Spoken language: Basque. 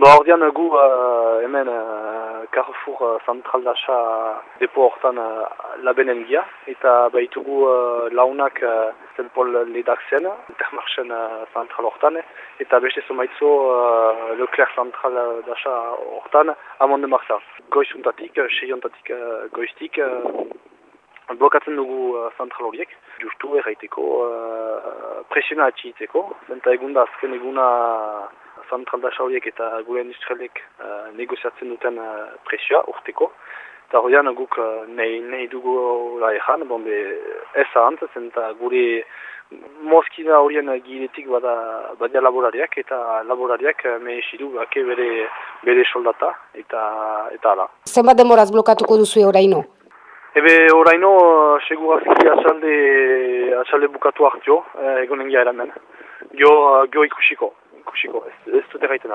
Ba, ordean gu uh, hemen uh, Carrefour uh, Central Dasa depo hortan uh, labenen gia, eta behitugu uh, launak uh, zenpol ledak zen, intermarchen uh, Central hortan, eta beste zomaitzo uh, Leclerc Central Dasa hortan, amon de marza. Goizuntatik, seiontatik uh, goiztik, uh, blokatzen dugu uh, Central horiek, justu erraiteko, uh, presiona atxiteko, zenta egunda azken eguna zantral da horiek eta gure industrialek uh, negoziatzen duten uh, presioa urteko. Eta horian guk uh, nahi, nahi dugu la ezan, bon be ez ahant, eta gure mozkina horien giletik bada badia laborariak eta laborariak uh, me esidu bake bere, bere soldata eta eta ala. Zenbat demoraz blokatuko duzu oraino? Ebe oraino segurazki atxalde, atxalde bukatu hartio, egonen gira eramen. Gio, gio ikusiko. ikusiko, ez dute gaiten